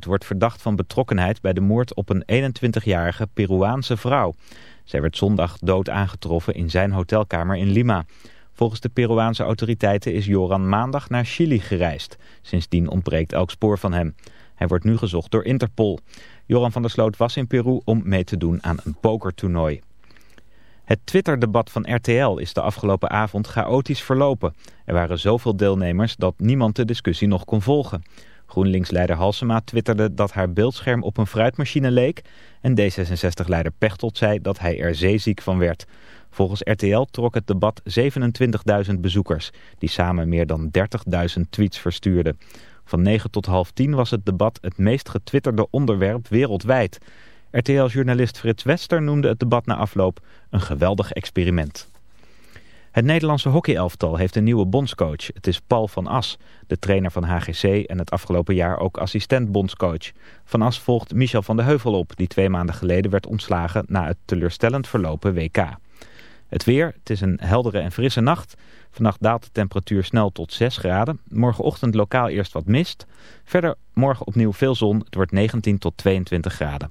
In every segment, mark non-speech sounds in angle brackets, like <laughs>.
wordt verdacht van betrokkenheid bij de moord op een 21-jarige Peruaanse vrouw. Zij werd zondag dood aangetroffen in zijn hotelkamer in Lima. Volgens de Peruaanse autoriteiten is Joran maandag naar Chili gereisd. Sindsdien ontbreekt elk spoor van hem. Hij wordt nu gezocht door Interpol. Joran van der Sloot was in Peru om mee te doen aan een pokertoernooi. Het Twitter-debat van RTL is de afgelopen avond chaotisch verlopen. Er waren zoveel deelnemers dat niemand de discussie nog kon volgen. GroenLinks-leider Halsema twitterde dat haar beeldscherm op een fruitmachine leek... en D66-leider Pechtold zei dat hij er zeeziek van werd. Volgens RTL trok het debat 27.000 bezoekers... die samen meer dan 30.000 tweets verstuurden. Van 9 tot half 10 was het debat het meest getwitterde onderwerp wereldwijd. RTL-journalist Frits Wester noemde het debat na afloop een geweldig experiment. Het Nederlandse hockeyelftal heeft een nieuwe bondscoach. Het is Paul van As, de trainer van HGC en het afgelopen jaar ook assistent bondscoach. Van As volgt Michel van de Heuvel op, die twee maanden geleden werd ontslagen na het teleurstellend verlopen WK. Het weer, het is een heldere en frisse nacht. Vannacht daalt de temperatuur snel tot 6 graden. Morgenochtend lokaal eerst wat mist. Verder morgen opnieuw veel zon. Het wordt 19 tot 22 graden.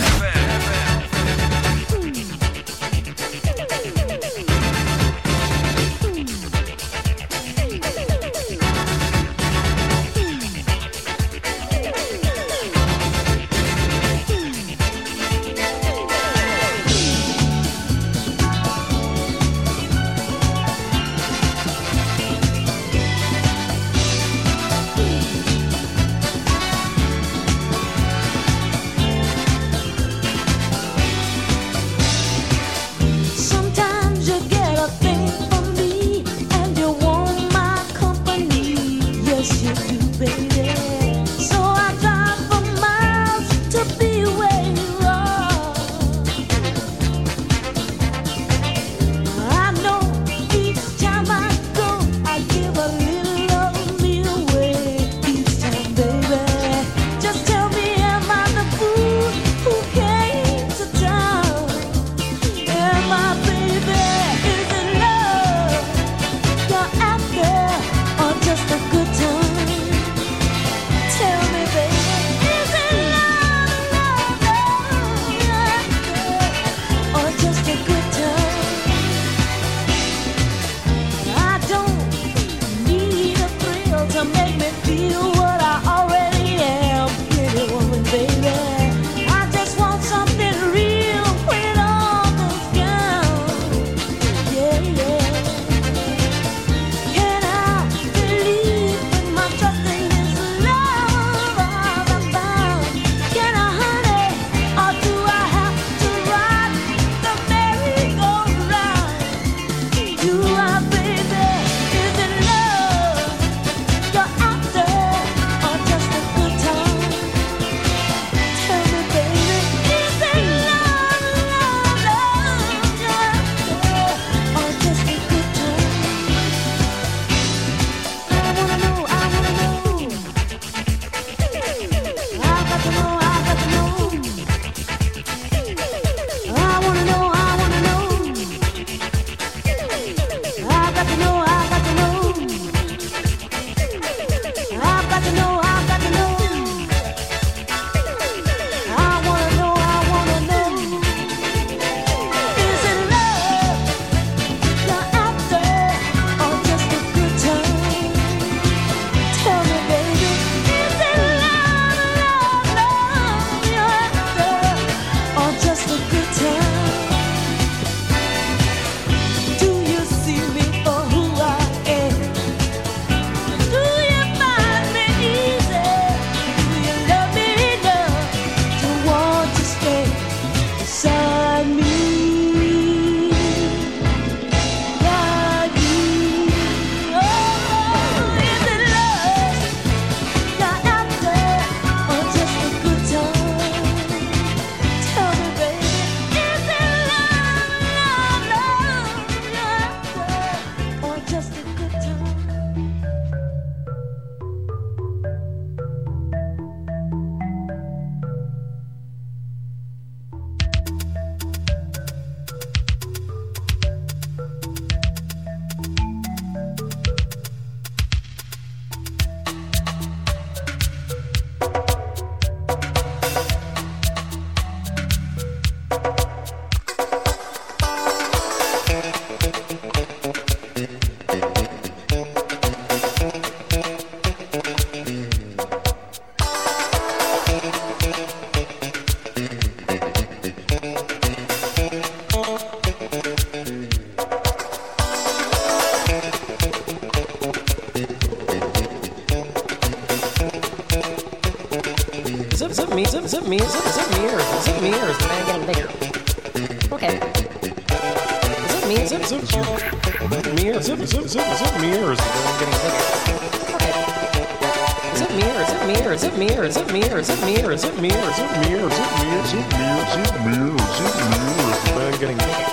is it me or is it me or is it me or is it me or is it me or is it me or is it me or is it me? I'm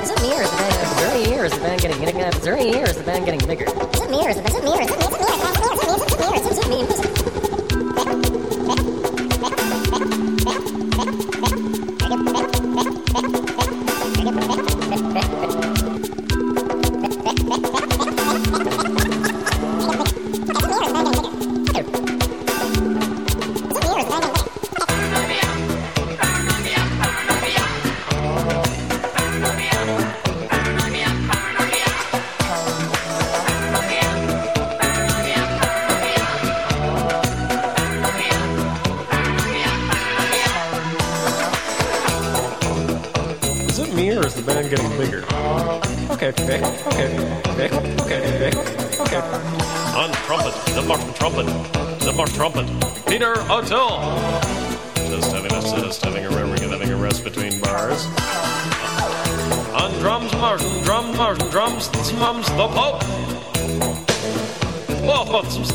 Is it me or is the band dirty or is the band getting getting dirty or is the band getting bigger? Is it me or is it me or is it me? Is it me or is it me? Is it me or is it me? Is it me or is it me?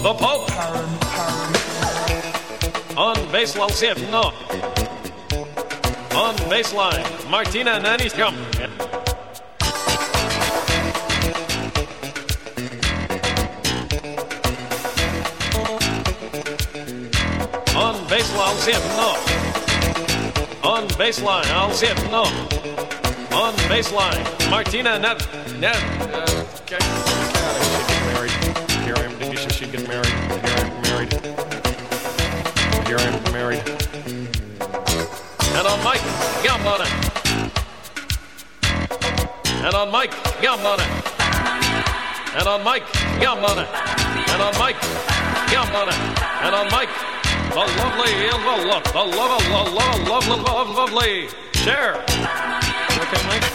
the Pope. On baseline, no. On baseline, Martina Nanichum. On baseline, no. On baseline, Al no. On baseline, Martina Nav. Nav. Uh, okay should get married. Here I am married. Here I am married. And on Mike, yum on it. And on Mike, yum on it. And on Mike, yum on it. And on Mike, yum on it. And on Mike, the lovely, the love, the love, the love, love, love, love, lovely. Share. Okay, Mike.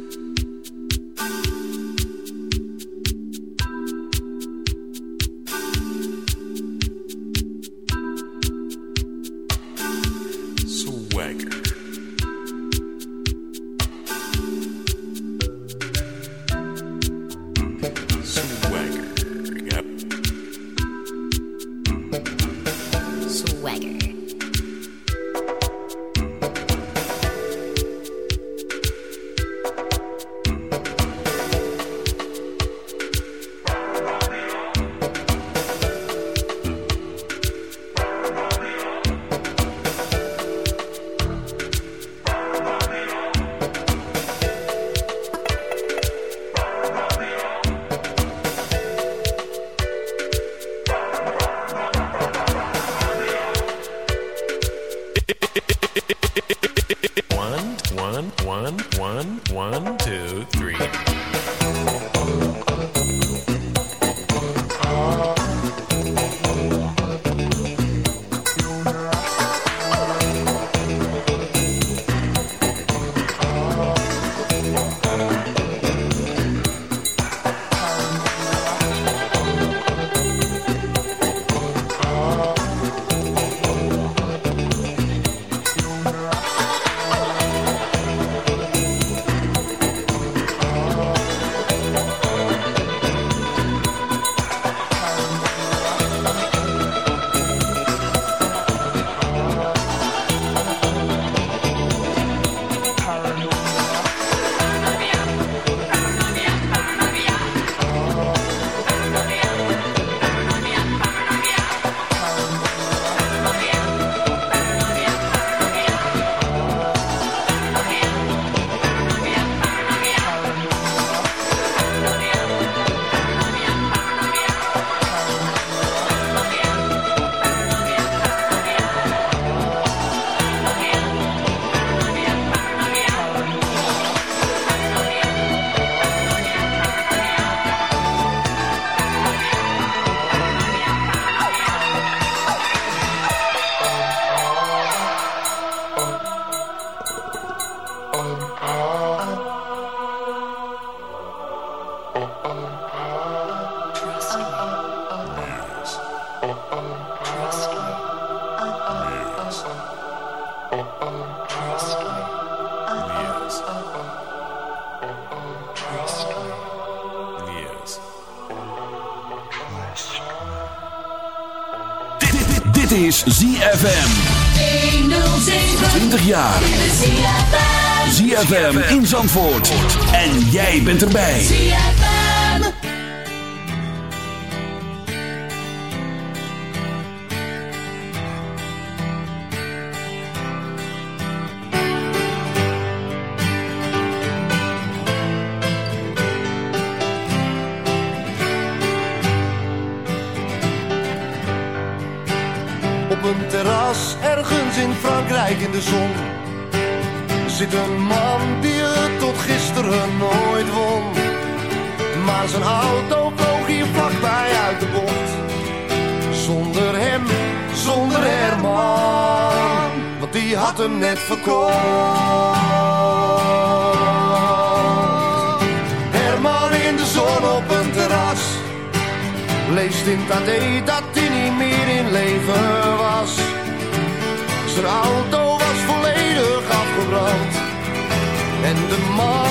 ZFM in Zandvoort. En jij bent erbij. Op een terras ergens in Frankrijk in de zon zit een man Zijn auto vloog hier vlakbij uit de bocht. Zonder hem, zonder Herman, want die had hem net verkocht. Herman in de zon op een terras Leest in het dat hij niet meer in leven was. Zijn auto was volledig afgebrand. En de man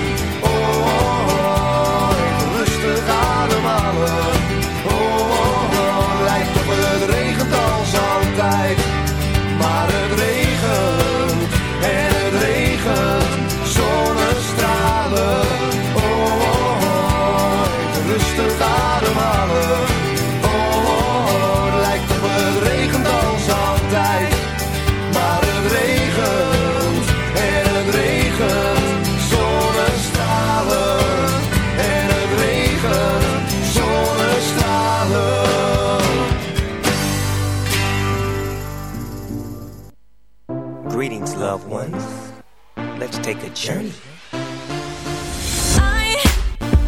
Journey. I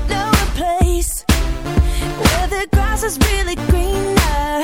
know a place where the grass is really greener.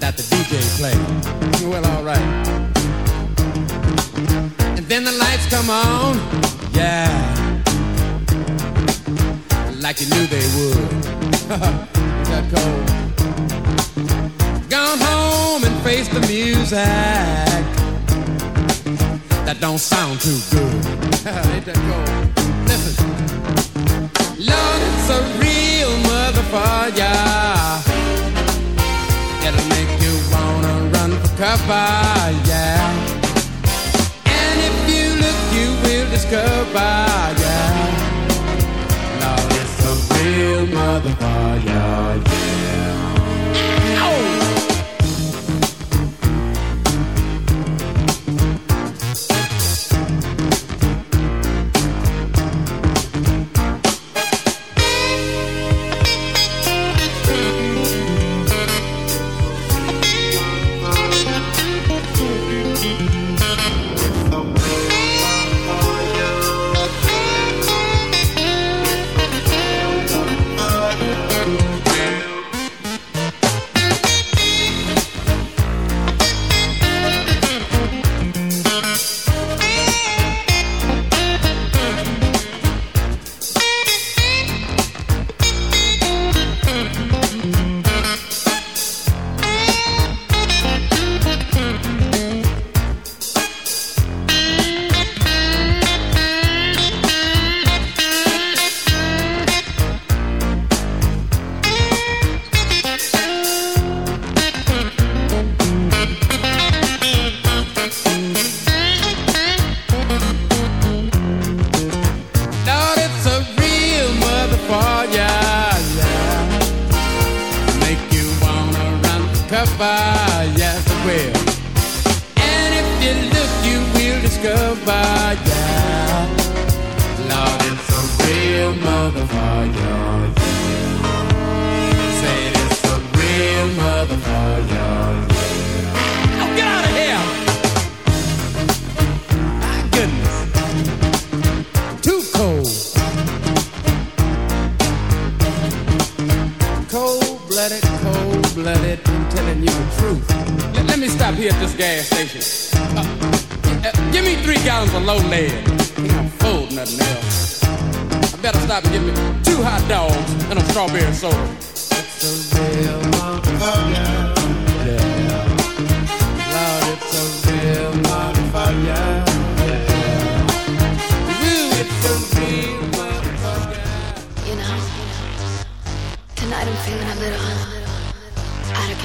that the DJ. Well, alright. And then the lights come on. Yeah like you knew they would. Is <laughs> that? Gone home and face the music. That don't sound too good. <laughs> Ain't that? Listen. Lord, it's a real motherfucker. It'll make you wanna run for cover, yeah. And if you look, you will discover, yeah. Lord, it's a real motherfucker, yeah. For cover, yes it will. And if you look, you will discover, telling you the truth. Let, let me stop here at this gas station. Uh, uh, give me three gallons of low lead. Ain't no fold, nothing else. I better stop and get me two hot dogs and a strawberry soda. It's a real motherfucker. Yeah. Lord, it's a real motherfucker. You know, tonight I'm feeling a little out of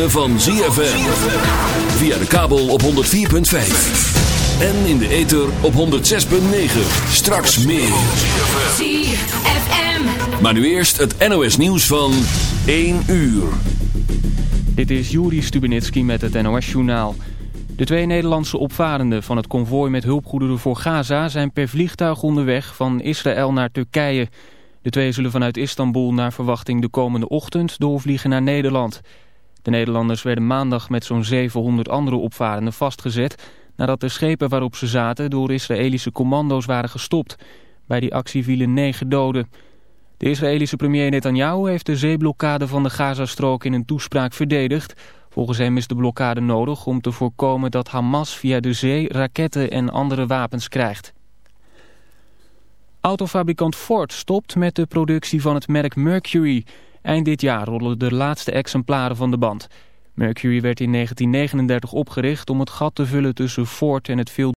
Ritme van ZFM. Via de kabel op 104.5. En in de ether op 106.9. Straks meer. ZFM. Maar nu eerst het NOS nieuws van 1 uur. Dit is Juri Stubenitski met het NOS-journaal. De twee Nederlandse opvarenden van het konvooi met hulpgoederen voor Gaza... zijn per vliegtuig onderweg van Israël naar Turkije. De twee zullen vanuit Istanbul naar verwachting de komende ochtend doorvliegen naar Nederland. De Nederlanders werden maandag met zo'n 700 andere opvarenden vastgezet... nadat de schepen waarop ze zaten door Israëlische commando's waren gestopt. Bij die actie vielen negen doden... De Israëlische premier Netanyahu heeft de zeeblokkade van de Gazastrook in een toespraak verdedigd. Volgens hem is de blokkade nodig om te voorkomen dat Hamas via de zee raketten en andere wapens krijgt. Autofabrikant Ford stopt met de productie van het merk Mercury. Eind dit jaar rollen de laatste exemplaren van de band. Mercury werd in 1939 opgericht om het gat te vullen tussen Ford en het veel